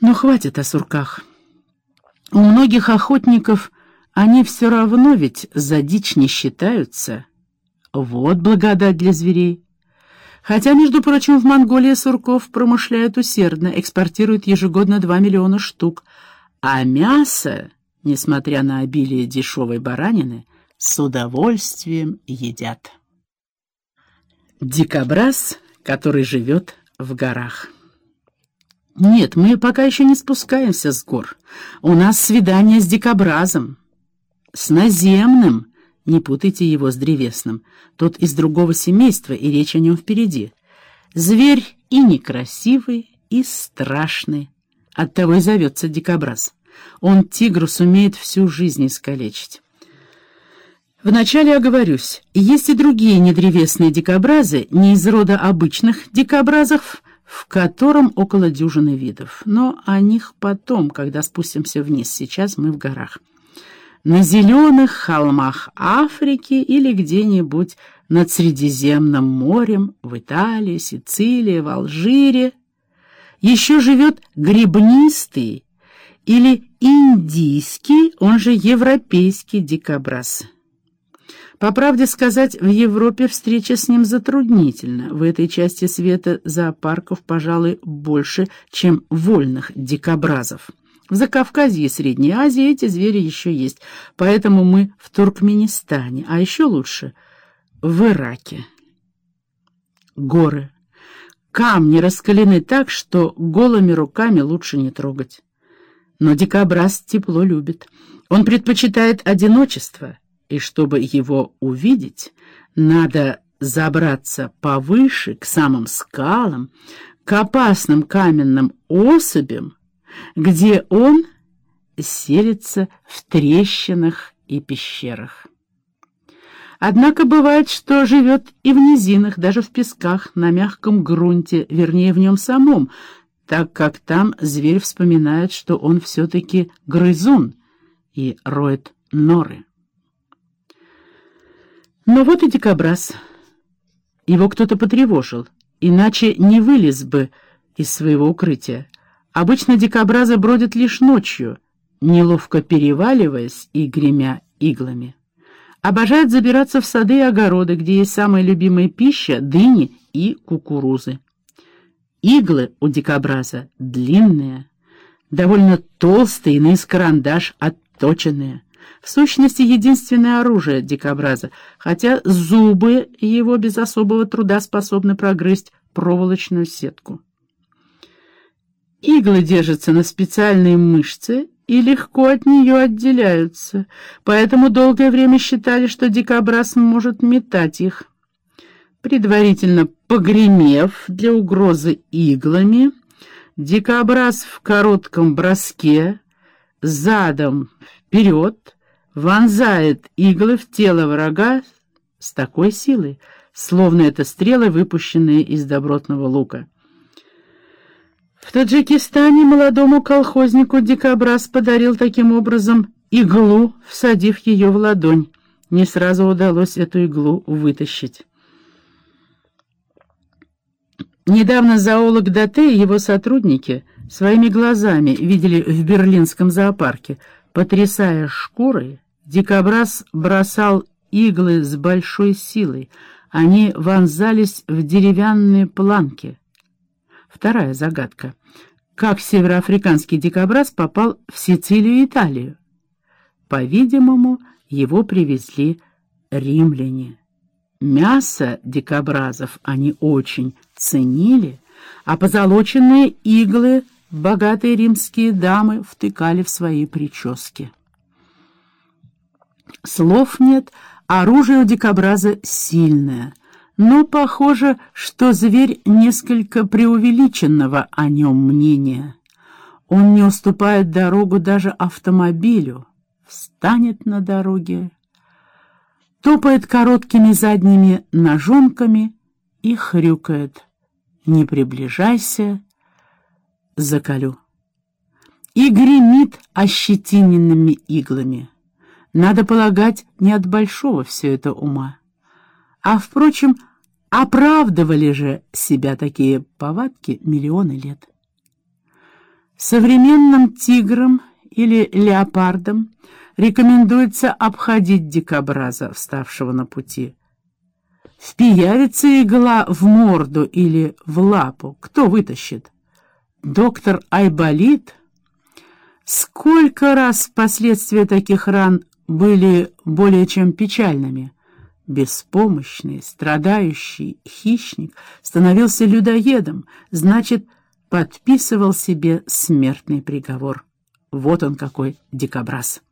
Но хватит о сурках. У многих охотников они все равно ведь за дичь не считаются. Вот благодать для зверей. Хотя, между прочим, в Монголии сурков промышляют усердно, экспортируют ежегодно 2 миллиона штук, а мясо, несмотря на обилие дешевой баранины, с удовольствием едят. Дикобраз, который живет в горах. Нет, мы пока еще не спускаемся с гор. У нас свидание с дикобразом. С наземным. Не путайте его с древесным. Тот из другого семейства, и речь о нем впереди. Зверь и некрасивый, и страшный. Оттого и зовется дикобраз. Он тигру сумеет всю жизнь искалечить. Вначале оговорюсь, есть и другие недревесные дикобразы, не из рода обычных дикобразов, в котором около дюжины видов. Но о них потом, когда спустимся вниз. Сейчас мы в горах. На зеленых холмах Африки или где-нибудь над Средиземным морем, в Италии, Сицилии, в Алжире, еще живет грибнистый или индийский, он же европейский дикобраз. По правде сказать, в Европе встреча с ним затруднительна. В этой части света зоопарков, пожалуй, больше, чем вольных дикобразов. В Закавказье и Средней Азии эти звери еще есть, поэтому мы в Туркменистане, а еще лучше в Ираке. Горы. Камни раскалены так, что голыми руками лучше не трогать. Но дикобраз тепло любит. Он предпочитает одиночество — и чтобы его увидеть, надо забраться повыше, к самым скалам, к опасным каменным особям, где он селится в трещинах и пещерах. Однако бывает, что живет и в низинах, даже в песках, на мягком грунте, вернее, в нем самом, так как там зверь вспоминает, что он все-таки грызун и роет норы. Но вот и дикобраз. Его кто-то потревожил, иначе не вылез бы из своего укрытия. Обычно дикобразы бродят лишь ночью, неловко переваливаясь и гремя иглами. Обожают забираться в сады и огороды, где есть самая любимая пища — дыни и кукурузы. Иглы у дикобраза длинные, довольно толстые, на карандаш отточенные. В сущности, единственное оружие дикобраза, хотя зубы его без особого труда способны прогрызть проволочную сетку. Иглы держатся на специальной мышце и легко от нее отделяются, поэтому долгое время считали, что дикобраз может метать их. Предварительно погремев для угрозы иглами, дикобраз в коротком броске задом вперед вонзает иглы в тело врага с такой силой, словно это стрелы, выпущенные из добротного лука. В Таджикистане молодому колхознику дикобраз подарил таким образом иглу, всадив ее в ладонь. Не сразу удалось эту иглу вытащить. Недавно зоолог Дате и его сотрудники своими глазами видели в берлинском зоопарке, потрясая шкурой, Дикобраз бросал иглы с большой силой. Они вонзались в деревянные планки. Вторая загадка. Как североафриканский дикобраз попал в Сицилию и Италию? По-видимому, его привезли римляне. Мясо дикобразов они очень ценили, а позолоченные иглы богатые римские дамы втыкали в свои прически. Слов нет, оружие у дикобраза сильное. Но похоже, что зверь несколько преувеличенного о нем мнения. Он не уступает дорогу даже автомобилю. Встанет на дороге, топает короткими задними ножонками и хрюкает. «Не приближайся, заколю». И гремит ощетиненными иглами. Надо полагать, не от большого все это ума. А, впрочем, оправдывали же себя такие повадки миллионы лет. Современным тиграм или леопардам рекомендуется обходить дикобраза, вставшего на пути. Впиявится игла в морду или в лапу, кто вытащит? Доктор Айболит? Сколько раз последствия таких ран были более чем печальными? Беспомощный, страдающий хищник становился людоедом, значит, подписывал себе смертный приговор. Вот он какой дикобраз.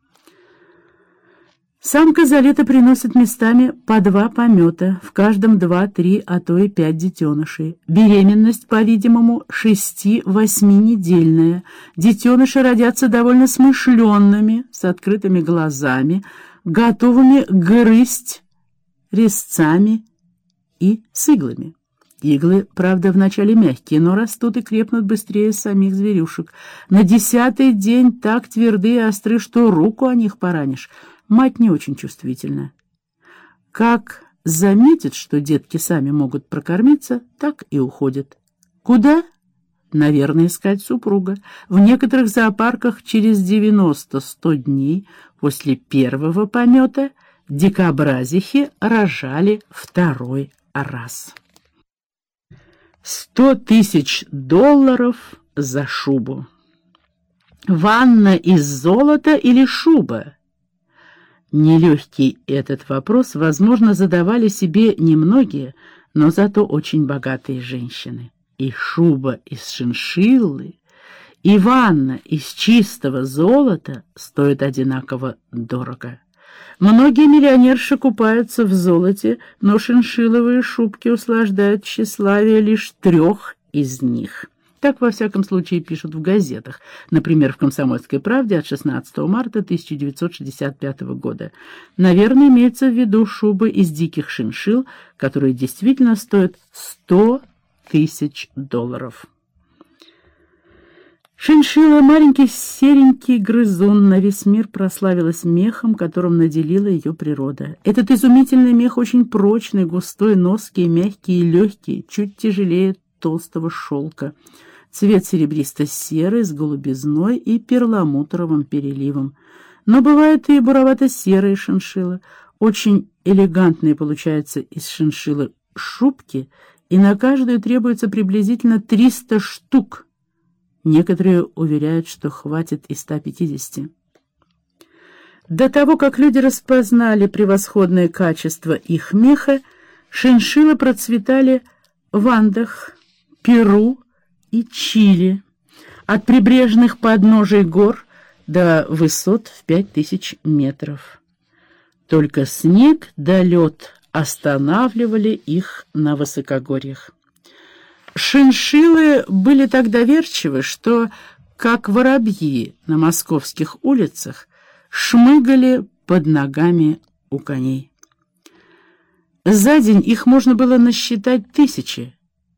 Самка за лето приносит местами по два помета, в каждом два-три, а то и пять детенышей. Беременность, по-видимому, шести-восьминедельная. Детеныши родятся довольно смышленными, с открытыми глазами, готовыми грызть резцами и с иглами. Иглы, правда, вначале мягкие, но растут и крепнут быстрее самих зверюшек. На десятый день так тверды и остры, что руку о них поранишь. Мать не очень чувствительна. Как заметит, что детки сами могут прокормиться, так и уходит. Куда? Наверное, искать супруга. В некоторых зоопарках через 90-100 дней после первого помета дикобразихи рожали второй раз. Сто тысяч долларов за шубу. Ванна из золота или шуба? Нелегкий этот вопрос, возможно, задавали себе немногие, но зато очень богатые женщины. И шуба из шиншиллы, и ванна из чистого золота стоят одинаково дорого. Многие миллионерши купаются в золоте, но шиншилловые шубки услаждают тщеславие лишь трех из них. Так, во всяком случае, пишут в газетах, например, в «Комсомольской правде» от 16 марта 1965 года. Наверное, имеется в виду шубы из диких шиншил, которые действительно стоят 100 тысяч долларов. Шиншилла, маленький серенький грызун, на весь мир прославилась мехом, которым наделила ее природа. Этот изумительный мех очень прочный, густой, ноский, мягкий и легкий, чуть тяжелее толстого шелка. Цвет серебристо-серый с голубизной и перламутровым переливом. Но бывают и буровато-серые шиншиллы. Очень элегантные получаются из шиншиллы шубки, и на каждую требуется приблизительно 300 штук. Некоторые уверяют, что хватит и 150. До того, как люди распознали превосходное качество их меха, шиншиллы процветали в Андах, Перу, и Чили, от прибрежных подножий гор до высот в пять тысяч метров. Только снег да лед останавливали их на высокогорьях. Шиншиллы были так доверчивы, что, как воробьи на московских улицах, шмыгали под ногами у коней. За день их можно было насчитать тысячи.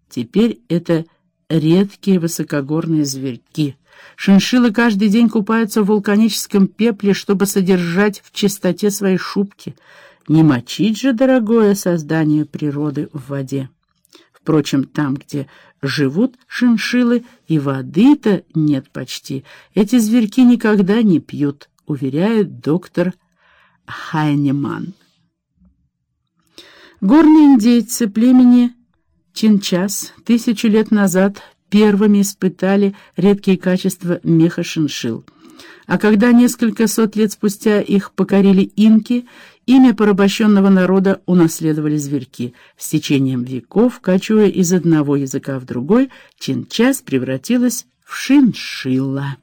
Теперь это редкие высокогорные зверьки. Шиншиллы каждый день купаются в вулканическом пепле, чтобы содержать в чистоте свои шубки. Не мочить же дорогое создание природы в воде. Впрочем, там, где живут шиншиллы, и воды-то нет почти. Эти зверьки никогда не пьют, уверяет доктор Хайнеман. Горные индейцы племени Чинчас тысячу лет назад первыми испытали редкие качества меха шиншил. А когда несколько сот лет спустя их покорили инки, имя порабощенного народа унаследовали зверьки. С течением веков, кочуя из одного языка в другой, чинчас превратилась в шиншилла.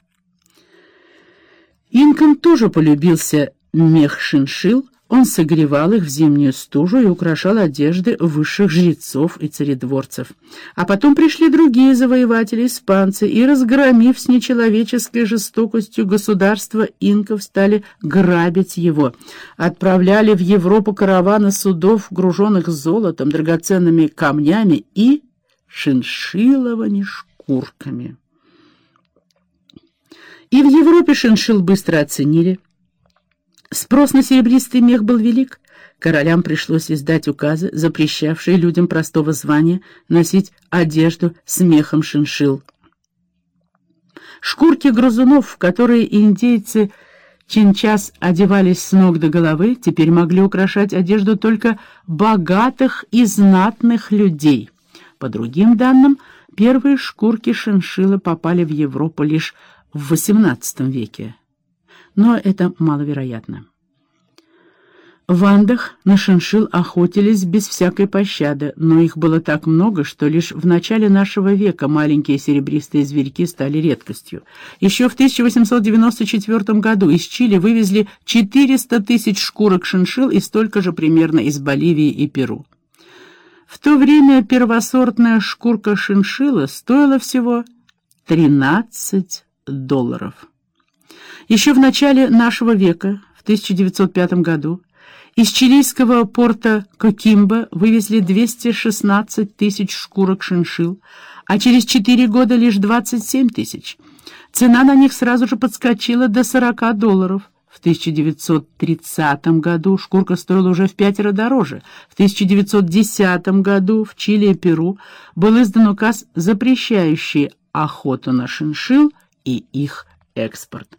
Инкам тоже полюбился мех шиншил, он согревал их в зимнюю стужу и украшал одежды высших жрецов и царедворцев. А потом пришли другие завоеватели, испанцы, и, разгромив с нечеловеческой жестокостью государство инков, стали грабить его. Отправляли в Европу караваны судов, груженных золотом, драгоценными камнями и шиншиловыми шкурками. И в Европе шиншил быстро оценили – Спрос на серебристый мех был велик. Королям пришлось издать указы, запрещавшие людям простого звания носить одежду с мехом шиншил. Шкурки грызунов, в которые индейцы чинчас одевались с ног до головы, теперь могли украшать одежду только богатых и знатных людей. По другим данным, первые шкурки шиншиллы попали в Европу лишь в XVIII веке. Но это маловероятно. В Андах на шиншил охотились без всякой пощады, но их было так много, что лишь в начале нашего века маленькие серебристые зверьки стали редкостью. Еще в 1894 году из Чили вывезли 400 тысяч шкурок шиншил и столько же примерно из Боливии и Перу. В то время первосортная шкурка шиншилла стоила всего 13 долларов. Еще в начале нашего века, в 1905 году, из чилийского порта Кокимбо вывезли 216 тысяч шкурок шиншил, а через 4 года лишь 27 тысяч. Цена на них сразу же подскочила до 40 долларов. В 1930 году шкурка стоила уже в пятеро дороже. В 1910 году в Чили и Перу был издан указ, запрещающий охоту на шиншил и их экспорт.